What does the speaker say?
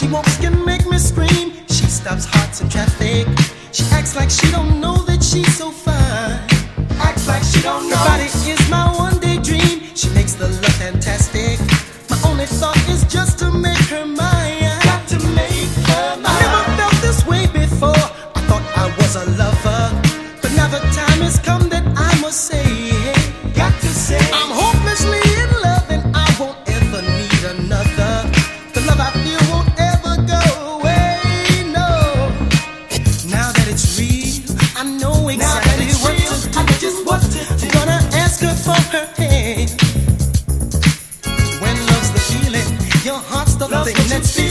She walks can make me scream. She stops hearts in traffic. She acts like she don't know that she's so fine. Acts like she don't know. nobody is my one. it's real, I know exactly what to do. I just want to do. Gonna ask her for her hand. When love's the feeling, your heart's the love's thing that's feeling.